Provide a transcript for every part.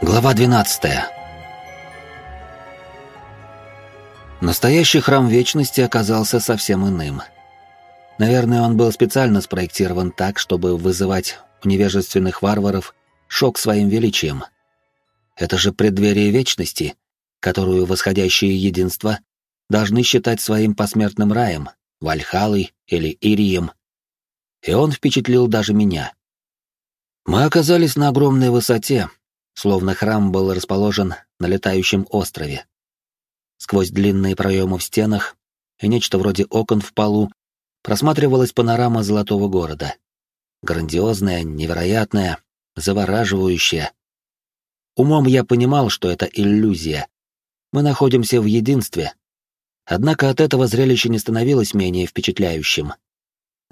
Глава 12. Настоящий храм Вечности оказался совсем иным. Наверное, он был специально спроектирован так, чтобы вызывать у невежественных варваров шок своим величием. Это же преддверие Вечности, которую восходящие единства должны считать своим посмертным раем, Вальхалой или Ирием. И он впечатлил даже меня. Мы оказались на огромной высоте, словно храм был расположен на летающем острове. Сквозь длинные проемы в стенах и нечто вроде окон в полу просматривалась панорама золотого города. Грандиозная, невероятная, завораживающая. Умом я понимал, что это иллюзия. Мы находимся в единстве. Однако от этого зрелище не становилось менее впечатляющим.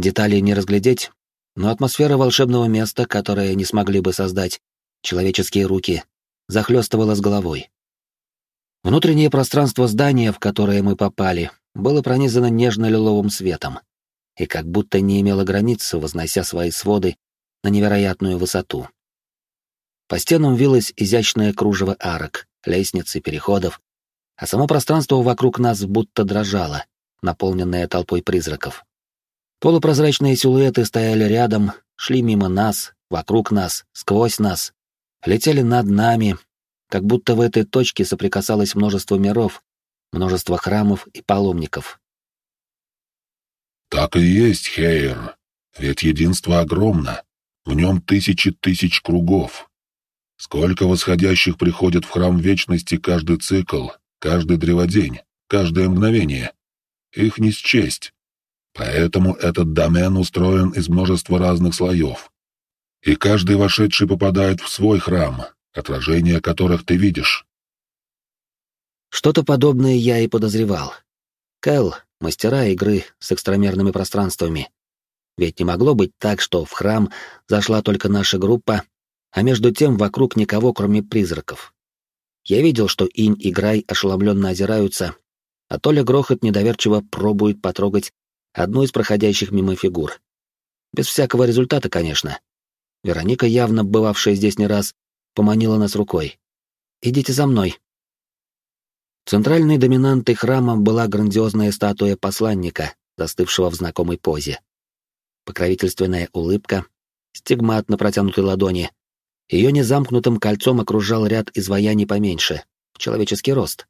Деталей не разглядеть, но атмосфера волшебного места, которое не смогли бы создать человеческие руки, захлестывало с головой. Внутреннее пространство здания, в которое мы попали, было пронизано нежно-лиловым светом и как будто не имело границ, вознося свои своды на невероятную высоту. По стенам вилось изящное кружево арок, лестниц и переходов, а само пространство вокруг нас будто дрожало, наполненное толпой призраков. Полупрозрачные силуэты стояли рядом, шли мимо нас, вокруг нас, сквозь нас, летели над нами, как будто в этой точке соприкасалось множество миров, множество храмов и паломников. «Так и есть, Хейер, ведь единство огромно, в нем тысячи тысяч кругов. Сколько восходящих приходит в храм вечности каждый цикл, каждый древодень, каждое мгновение. Их не счесть. Поэтому этот домен устроен из множества разных слоев и каждый вошедший попадает в свой храм, отражение которых ты видишь. Что-то подобное я и подозревал. Кэл — мастера игры с экстрамерными пространствами. Ведь не могло быть так, что в храм зашла только наша группа, а между тем вокруг никого, кроме призраков. Я видел, что Инь и Грай ошеломленно озираются, а Толя Грохот недоверчиво пробует потрогать одну из проходящих мимо фигур. Без всякого результата, конечно. Вероника, явно бывавшая здесь не раз, поманила нас рукой. «Идите за мной». Центральной доминантой храма была грандиозная статуя посланника, застывшего в знакомой позе. Покровительственная улыбка, стигмат на протянутой ладони. Ее незамкнутым кольцом окружал ряд изваяний поменьше, в человеческий рост,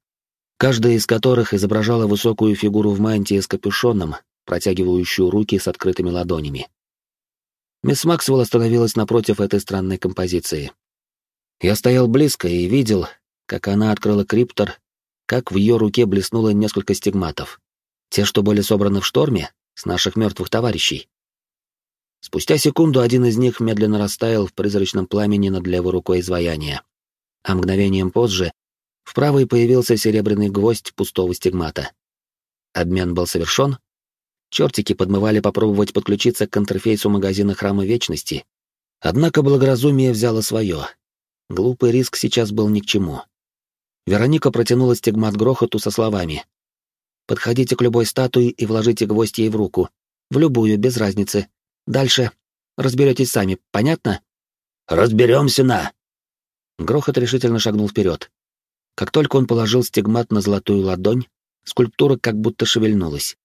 каждая из которых изображала высокую фигуру в мантии с капюшоном, протягивающую руки с открытыми ладонями. Мисс Максвелл остановилась напротив этой странной композиции. Я стоял близко и видел, как она открыла криптор, как в ее руке блеснуло несколько стигматов. Те, что были собраны в шторме, с наших мертвых товарищей. Спустя секунду один из них медленно растаял в призрачном пламени над левой рукой изваяния. А мгновением позже в правой появился серебряный гвоздь пустого стигмата. Обмен был совершен, Чертики подмывали попробовать подключиться к интерфейсу магазина Храма Вечности. Однако благоразумие взяло свое. Глупый риск сейчас был ни к чему. Вероника протянула стигмат грохоту со словами. «Подходите к любой статуе и вложите гвоздь ей в руку. В любую, без разницы. Дальше. Разберетесь сами, понятно?» «Разберемся на!» Грохот решительно шагнул вперед. Как только он положил стигмат на золотую ладонь, скульптура как будто шевельнулась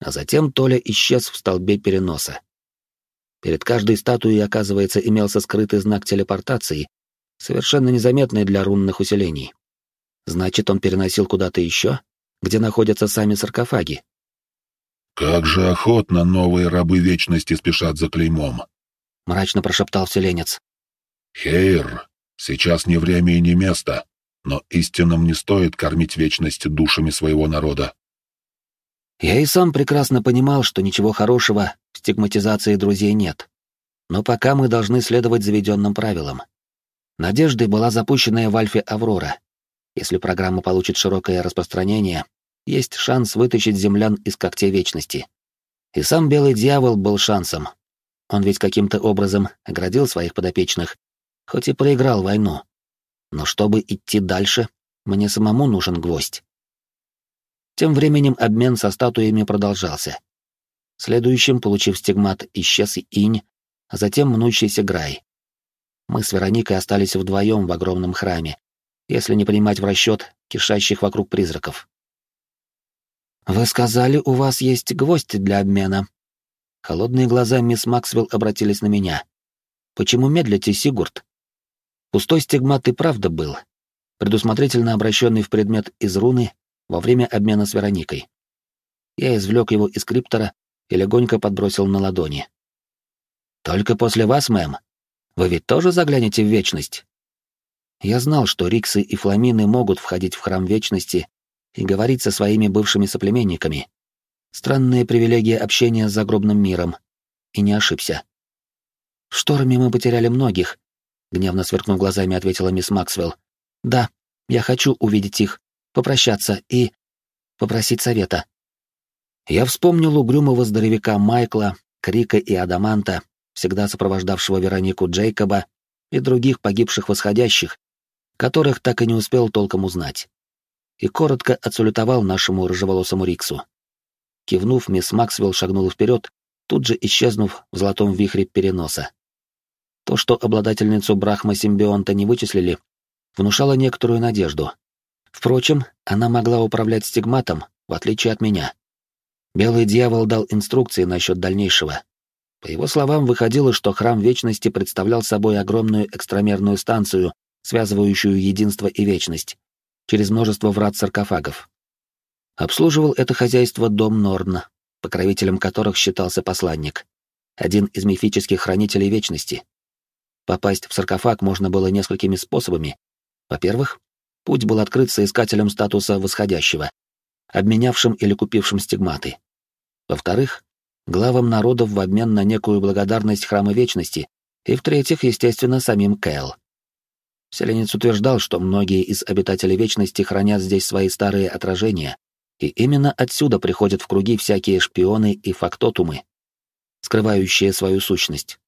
а затем Толя исчез в столбе переноса. Перед каждой статуей, оказывается, имелся скрытый знак телепортации, совершенно незаметный для рунных усилений. Значит, он переносил куда-то еще, где находятся сами саркофаги. «Как же охотно новые рабы Вечности спешат за клеймом!» — мрачно прошептал вселенец. «Хейр, сейчас не время и не место, но истинным не стоит кормить Вечность душами своего народа. Я и сам прекрасно понимал, что ничего хорошего в стигматизации друзей нет. Но пока мы должны следовать заведенным правилам. Надеждой была запущенная в Альфе Аврора. Если программа получит широкое распространение, есть шанс вытащить землян из когтей вечности. И сам Белый Дьявол был шансом. Он ведь каким-то образом оградил своих подопечных, хоть и проиграл войну. Но чтобы идти дальше, мне самому нужен гвоздь. Тем временем обмен со статуями продолжался. Следующим, получив стигмат, исчез и инь, а затем мнущийся Грай. Мы с Вероникой остались вдвоем в огромном храме, если не принимать в расчет кишащих вокруг призраков. «Вы сказали, у вас есть гвоздь для обмена». Холодные глаза мисс Максвелл обратились на меня. «Почему медлите, Сигурд?» Пустой стигмат и правда был, предусмотрительно обращенный в предмет из руны во время обмена с Вероникой. Я извлек его из криптора и легонько подбросил на ладони. «Только после вас, мэм. Вы ведь тоже заглянете в вечность?» Я знал, что Риксы и Фламины могут входить в храм вечности и говорить со своими бывшими соплеменниками. Странная привилегия общения с загробным миром. И не ошибся. В шторме мы потеряли многих, гневно сверкнув глазами, ответила мисс Максвелл. Да, я хочу увидеть их, попрощаться и попросить совета. Я вспомнил угрюмого здоровяка Майкла, Крика и Адаманта, всегда сопровождавшего Веронику Джейкоба и других погибших восходящих, которых так и не успел толком узнать. И коротко отсалютовал нашему рыжеволосому Риксу. Кивнув, мисс Максвелл шагнула вперед, тут же исчезнув в золотом вихре переноса. То, что обладательницу Брахма-симбионта не вычислили, внушало некоторую надежду. Впрочем, она могла управлять стигматом, в отличие от меня. Белый дьявол дал инструкции насчет дальнейшего. По его словам, выходило, что храм Вечности представлял собой огромную экстрамерную станцию, связывающую единство и вечность, через множество врат-саркофагов. Обслуживал это хозяйство дом Норн, покровителем которых считался посланник, один из мифических хранителей Вечности. Попасть в саркофаг можно было несколькими способами. Во-первых, путь был открыт соискателем статуса восходящего, обменявшим или купившим стигматы. Во-вторых, главам народов в обмен на некую благодарность Храма Вечности, и в-третьих, естественно, самим Кэл. Селенец утверждал, что многие из обитателей Вечности хранят здесь свои старые отражения, и именно отсюда приходят в круги всякие шпионы и фактотумы, скрывающие свою сущность.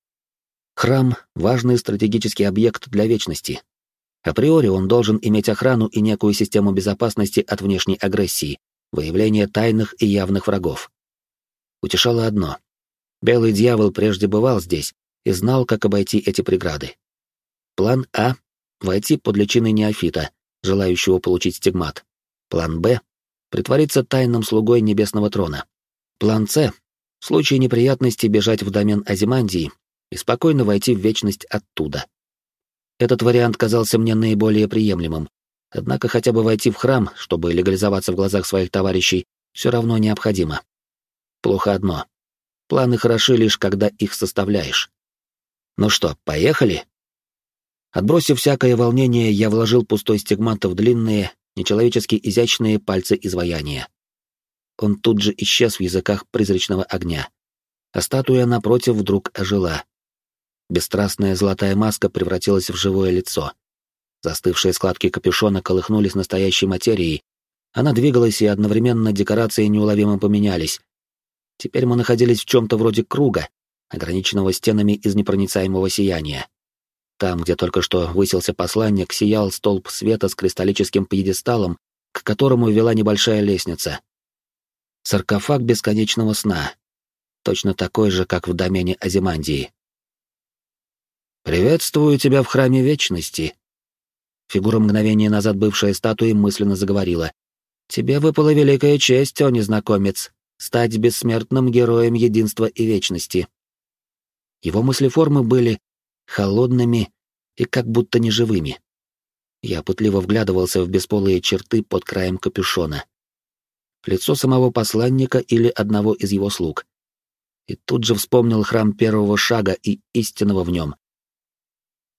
Храм — важный стратегический объект для Вечности. Априори он должен иметь охрану и некую систему безопасности от внешней агрессии, выявления тайных и явных врагов. Утешало одно. Белый дьявол прежде бывал здесь и знал, как обойти эти преграды. План А — войти под личиной неофита, желающего получить стигмат. План Б — притвориться тайным слугой Небесного Трона. План С — в случае неприятности бежать в домен Азимандии и спокойно войти в вечность оттуда. Этот вариант казался мне наиболее приемлемым, однако хотя бы войти в храм, чтобы легализоваться в глазах своих товарищей, все равно необходимо. Плохо одно. Планы хороши лишь, когда их составляешь. Ну что, поехали? Отбросив всякое волнение, я вложил пустой стигмат в длинные, нечеловечески изящные пальцы изваяния. Он тут же исчез в языках призрачного огня, а статуя напротив вдруг ожила, Бесстрастная золотая маска превратилась в живое лицо. Застывшие складки капюшона колыхнулись настоящей материей. Она двигалась, и одновременно декорации неуловимо поменялись. Теперь мы находились в чем-то вроде круга, ограниченного стенами из непроницаемого сияния. Там, где только что высился посланник, сиял столб света с кристаллическим пьедесталом, к которому вела небольшая лестница. Саркофаг бесконечного сна. Точно такой же, как в домене Азимандии. «Приветствую тебя в храме вечности!» Фигура мгновения назад бывшая статуи мысленно заговорила. «Тебе выпала великая честь, о незнакомец, стать бессмертным героем единства и вечности». Его мыслеформы были холодными и как будто неживыми. Я пытливо вглядывался в бесполые черты под краем капюшона. Лицо самого посланника или одного из его слуг. И тут же вспомнил храм первого шага и истинного в нем.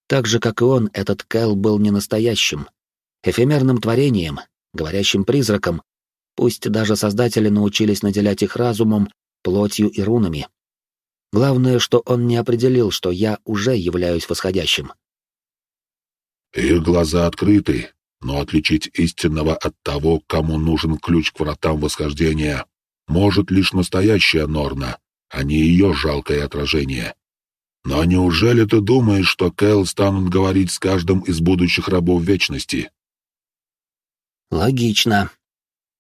Так же, как и он, этот Кэл был не настоящим, эфемерным творением, говорящим призраком, пусть даже создатели научились наделять их разумом, плотью и рунами. Главное, что он не определил, что я уже являюсь восходящим. Их глаза открыты, но отличить истинного от того, кому нужен ключ к вратам восхождения, может лишь настоящая Норна, а не ее жалкое отражение. Но неужели ты думаешь, что Кэл станут говорить с каждым из будущих рабов Вечности? Логично.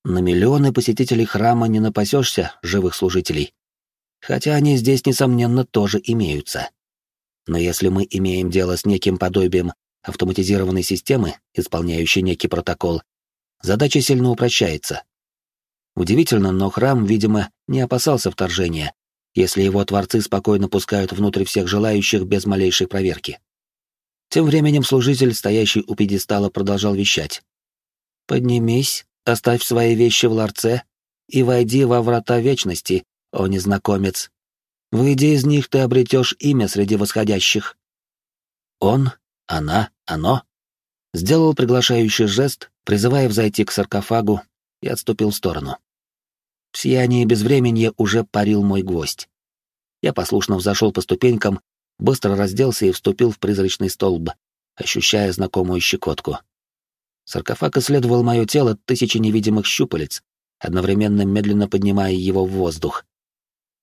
На миллионы посетителей храма не напасешься живых служителей. Хотя они здесь, несомненно, тоже имеются. Но если мы имеем дело с неким подобием автоматизированной системы, исполняющей некий протокол, задача сильно упрощается. Удивительно, но храм, видимо, не опасался вторжения, если его творцы спокойно пускают внутрь всех желающих без малейшей проверки. Тем временем служитель, стоящий у пьедестала, продолжал вещать. «Поднимись, оставь свои вещи в ларце и войди во врата вечности, о незнакомец. Выйдя из них, ты обретешь имя среди восходящих». Он, она, оно сделал приглашающий жест, призывая взойти к саркофагу, и отступил в сторону. В сиянии безвременья уже парил мой гвоздь. Я послушно взошел по ступенькам, быстро разделся и вступил в призрачный столб, ощущая знакомую щекотку. Саркофаг исследовал мое тело тысячи невидимых щупалец, одновременно медленно поднимая его в воздух.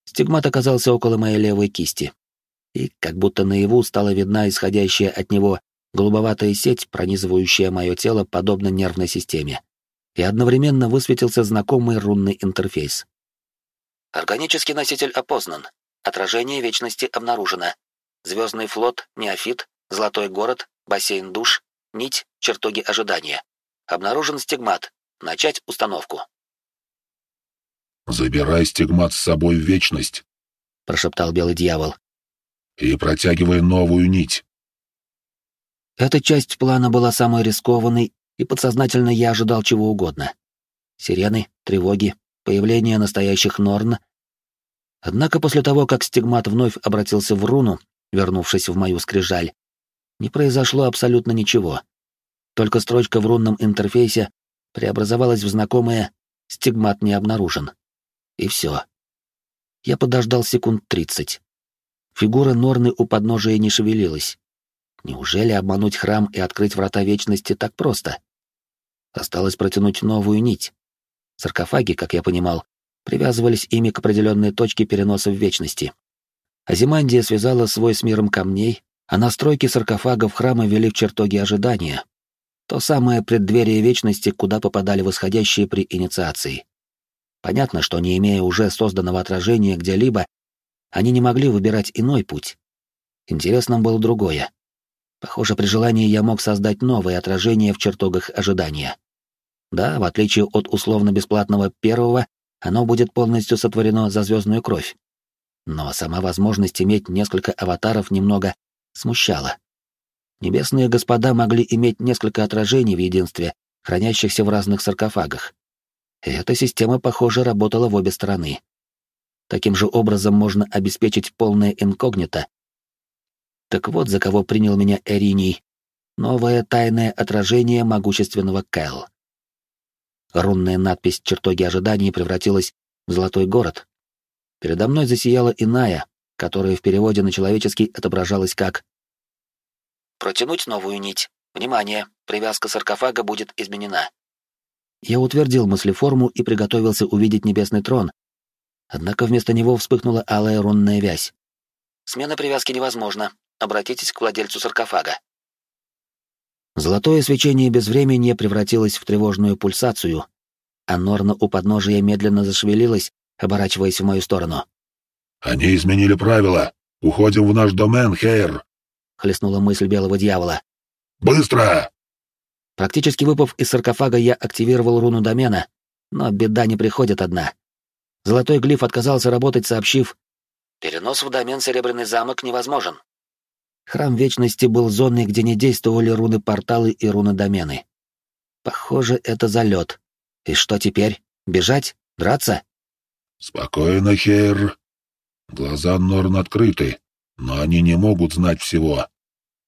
Стигмат оказался около моей левой кисти. И, как будто наяву, стала видна исходящая от него голубоватая сеть, пронизывающая мое тело подобно нервной системе. И одновременно высветился знакомый рунный интерфейс. Органический носитель опознан. Отражение вечности обнаружено. Звездный флот, неофит, золотой город, бассейн душ, нить, чертоги ожидания. Обнаружен стигмат. Начать установку. «Забирай стигмат с собой в вечность», — прошептал белый дьявол. «И протягивай новую нить». Эта часть плана была самой рискованной, и подсознательно я ожидал чего угодно. Сирены, тревоги, появление настоящих норн. Однако после того, как стигмат вновь обратился в руну, вернувшись в мою скрижаль, не произошло абсолютно ничего. Только строчка в рунном интерфейсе преобразовалась в знакомое «стигмат не обнаружен». И все. Я подождал секунд тридцать. Фигура Норны у подножия не шевелилась. Неужели обмануть храм и открыть врата вечности так просто? Осталось протянуть новую нить. Саркофаги, как я понимал, привязывались ими к определенной точке переноса в вечности. Азимандия связала свой с миром камней, а настройки саркофагов храма вели в чертоги ожидания. То самое преддверие вечности, куда попадали восходящие при инициации. Понятно, что не имея уже созданного отражения где-либо, они не могли выбирать иной путь. Интересным было другое. Похоже, при желании я мог создать новое отражение в чертогах ожидания. Да, в отличие от условно-бесплатного первого, оно будет полностью сотворено за звездную кровь. Но сама возможность иметь несколько аватаров немного смущала. Небесные господа могли иметь несколько отражений в единстве, хранящихся в разных саркофагах. И эта система, похоже, работала в обе стороны. Таким же образом можно обеспечить полное инкогнито. Так вот, за кого принял меня Эриний. Новое тайное отражение могущественного Кэл. Рунная надпись «Чертоги ожиданий» превратилась в золотой город. Передо мной засияла иная, которая в переводе на человеческий отображалась как «Протянуть новую нить. Внимание, привязка саркофага будет изменена. Я утвердил мыслеформу и приготовился увидеть небесный трон. Однако вместо него вспыхнула алая рунная вязь. Смена привязки невозможна. Обратитесь к владельцу саркофага. Золотое свечение безвременья превратилось в тревожную пульсацию, а Норна у подножия медленно зашевелилась, оборачиваясь в мою сторону. «Они изменили правила. Уходим в наш домен, Хейр!» — хлестнула мысль белого дьявола. «Быстро!» Практически выпав из саркофага, я активировал руну домена, но беда не приходит одна. Золотой глиф отказался работать, сообщив, «Перенос в домен Серебряный замок невозможен». Храм Вечности был зоной, где не действовали руны-порталы и руны-домены. Похоже, это залет. И что теперь? Бежать? Драться? Спокойно, Хейр. Глаза Норн открыты, но они не могут знать всего.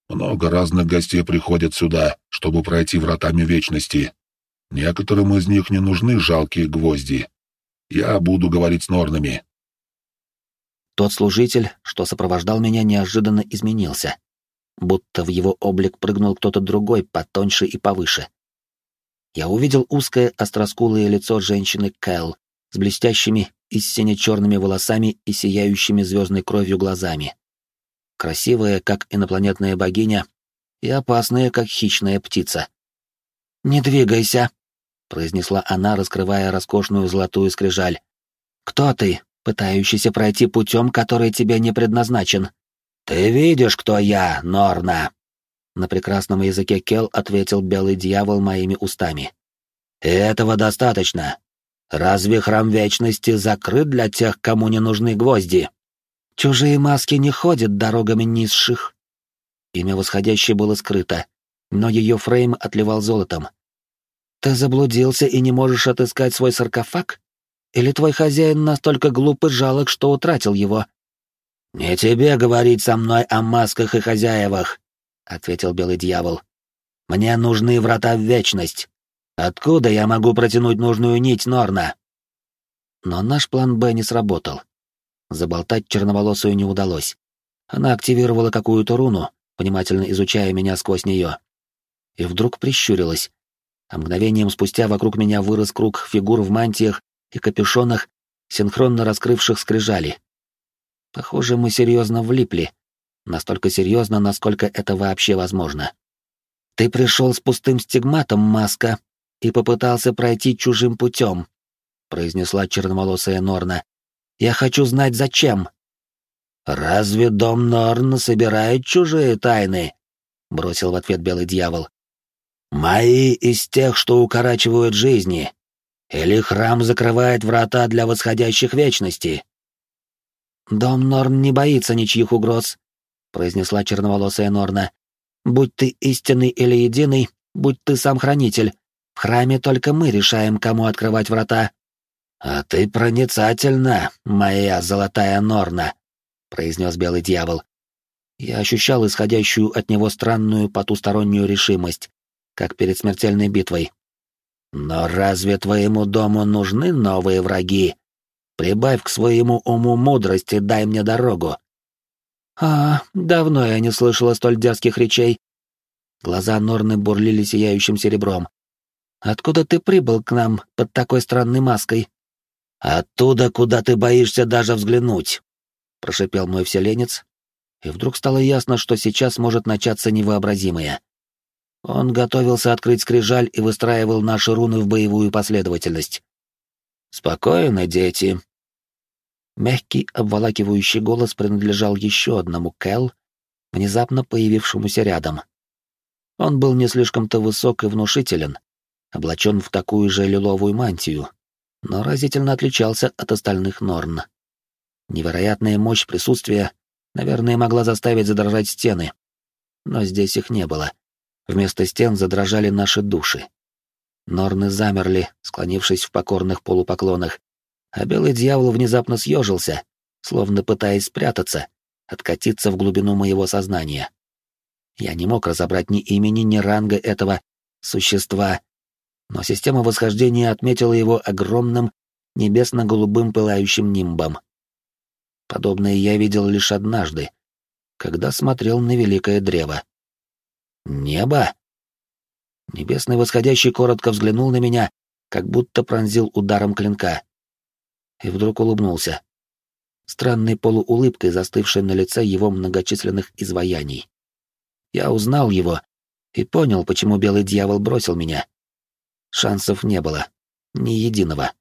Много разных гостей приходят сюда, чтобы пройти вратами вечности. Некоторым из них не нужны жалкие гвозди. Я буду говорить с норнами. Тот служитель, что сопровождал меня, неожиданно изменился. Будто в его облик прыгнул кто-то другой, потоньше и повыше. Я увидел узкое остроскулое лицо женщины Кэл с блестящими и сине-черными волосами и сияющими звездной кровью глазами красивая, как инопланетная богиня, и опасная, как хищная птица. «Не двигайся», — произнесла она, раскрывая роскошную золотую скрижаль. «Кто ты, пытающийся пройти путем, который тебе не предназначен? «Ты видишь, кто я, Норна?» На прекрасном языке Кел ответил белый дьявол моими устами. «И этого достаточно. Разве храм вечности закрыт для тех, кому не нужны гвозди?» «Чужие маски не ходят дорогами низших». Имя восходящей было скрыто, но ее фрейм отливал золотом. «Ты заблудился и не можешь отыскать свой саркофаг? Или твой хозяин настолько глуп и жалок, что утратил его?» «Не тебе говорить со мной о масках и хозяевах», — ответил белый дьявол. «Мне нужны врата в вечность. Откуда я могу протянуть нужную нить Норна?» Но наш план «Б» не сработал. Заболтать черноволосую не удалось. Она активировала какую-то руну, внимательно изучая меня сквозь нее. И вдруг прищурилась. А мгновением спустя вокруг меня вырос круг фигур в мантиях и капюшонах, синхронно раскрывших скрижали. Похоже, мы серьезно влипли. Настолько серьезно, насколько это вообще возможно. Ты пришел с пустым стигматом, Маска, и попытался пройти чужим путем, произнесла черноволосая Норна. Я хочу знать, зачем. Разве дом Норн собирает чужие тайны? бросил в ответ белый дьявол. Мои из тех, что укорачивают жизни. Или храм закрывает врата для восходящих вечности? «Дом Норн не боится ничьих угроз», — произнесла черноволосая Норна. «Будь ты истинный или единый, будь ты сам хранитель, в храме только мы решаем, кому открывать врата». «А ты проницательна, моя золотая Норна», — произнес белый дьявол. Я ощущал исходящую от него странную потустороннюю решимость, как перед смертельной битвой. «Но разве твоему дому нужны новые враги?» Прибавь к своему уму мудрости, дай мне дорогу. А, давно я не слышала столь дерзких речей. Глаза Норны бурлили сияющим серебром. Откуда ты прибыл к нам под такой странной маской? Оттуда, куда ты боишься даже взглянуть, прошипел мой вселенец, и вдруг стало ясно, что сейчас может начаться невообразимое. Он готовился открыть скрижаль и выстраивал наши руны в боевую последовательность. «Спокойно, дети». Мягкий, обволакивающий голос принадлежал еще одному Кэл, внезапно появившемуся рядом. Он был не слишком-то высок и внушителен, облачен в такую же лиловую мантию, но разительно отличался от остальных Норн. Невероятная мощь присутствия, наверное, могла заставить задрожать стены, но здесь их не было. Вместо стен задрожали наши души. Норны замерли, склонившись в покорных полупоклонах, а белый дьявол внезапно съежился, словно пытаясь спрятаться, откатиться в глубину моего сознания. Я не мог разобрать ни имени, ни ранга этого существа, но система восхождения отметила его огромным небесно-голубым пылающим нимбом. Подобное я видел лишь однажды, когда смотрел на великое древо. Небо? Небесный восходящий коротко взглянул на меня, как будто пронзил ударом клинка. И вдруг улыбнулся. Странной полуулыбкой, застывшей на лице его многочисленных изваяний. Я узнал его и понял, почему белый дьявол бросил меня. Шансов не было. Ни единого.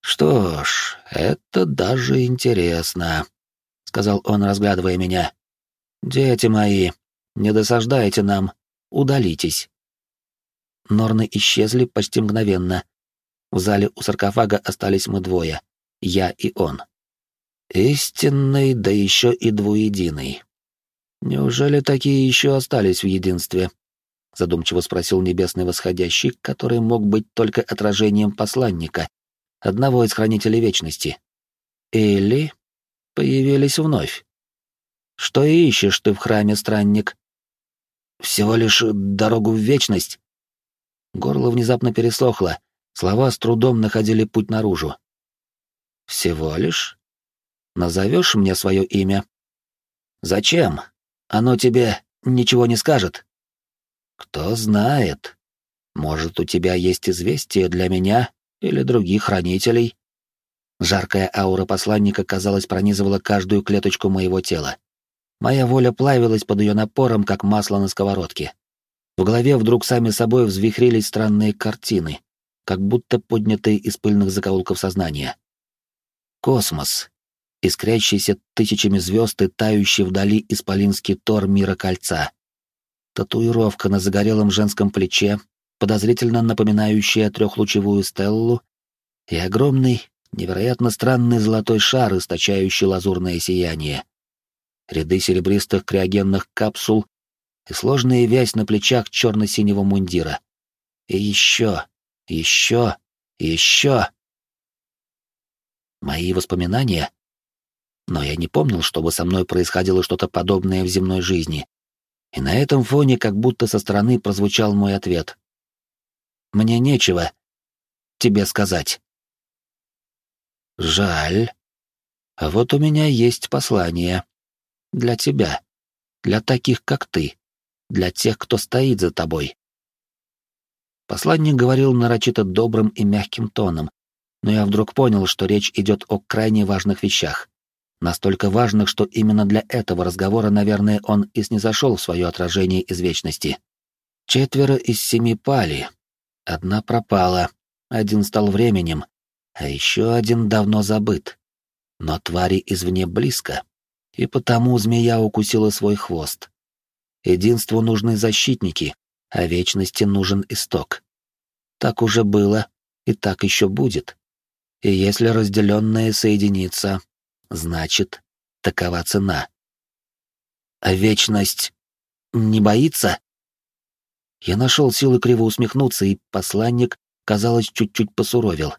«Что ж, это даже интересно», — сказал он, разглядывая меня. «Дети мои, не досаждайте нам, удалитесь». Норны исчезли почти мгновенно. В зале у саркофага остались мы двое, я и он. Истинный, да еще и двуединый. Неужели такие еще остались в единстве? Задумчиво спросил небесный восходящий, который мог быть только отражением посланника, одного из хранителей вечности. Или появились вновь. Что ищешь ты в храме, странник? Всего лишь дорогу в вечность, Горло внезапно пересохло, слова с трудом находили путь наружу. «Всего лишь? Назовешь мне свое имя?» «Зачем? Оно тебе ничего не скажет». «Кто знает. Может, у тебя есть известие для меня или других хранителей?» Жаркая аура посланника, казалось, пронизывала каждую клеточку моего тела. Моя воля плавилась под ее напором, как масло на сковородке. В голове вдруг сами собой взвихрились странные картины, как будто поднятые из пыльных закоулков сознания. Космос. искрящийся тысячами звезд и тающий вдали исполинский тор мира кольца. Татуировка на загорелом женском плече, подозрительно напоминающая трехлучевую стеллу, и огромный, невероятно странный золотой шар, источающий лазурное сияние. Ряды серебристых криогенных капсул и сложная вязь на плечах черно-синего мундира. И еще, еще, еще. Мои воспоминания? Но я не помнил, чтобы со мной происходило что-то подобное в земной жизни. И на этом фоне как будто со стороны прозвучал мой ответ. «Мне нечего тебе сказать». «Жаль. А вот у меня есть послание. Для тебя. Для таких, как ты. Для тех, кто стоит за тобой». Посланник говорил нарочито добрым и мягким тоном, но я вдруг понял, что речь идет о крайне важных вещах. Настолько важных, что именно для этого разговора, наверное, он и снизошел в свое отражение из вечности. Четверо из семи пали. Одна пропала, один стал временем, а еще один давно забыт. Но твари извне близко, и потому змея укусила свой хвост. Единству нужны защитники, а вечности нужен исток. Так уже было, и так еще будет. И если разделенное соединится, значит, такова цена. А вечность не боится? Я нашел силы криво усмехнуться, и посланник, казалось, чуть-чуть посуровил.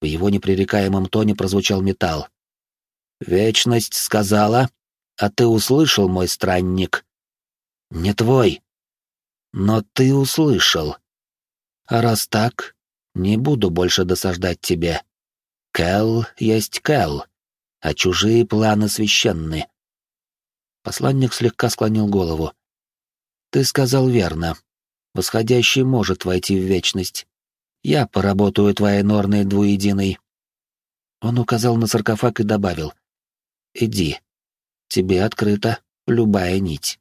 В его непререкаемом тоне прозвучал металл. «Вечность сказала, а ты услышал, мой странник?» «Не твой. Но ты услышал. А раз так, не буду больше досаждать тебе. Кэл есть Кэл, а чужие планы священны. Посланник слегка склонил голову. Ты сказал верно. Восходящий может войти в вечность. Я поработаю твоей норной двуединой. Он указал на саркофаг и добавил. Иди. Тебе открыта любая нить.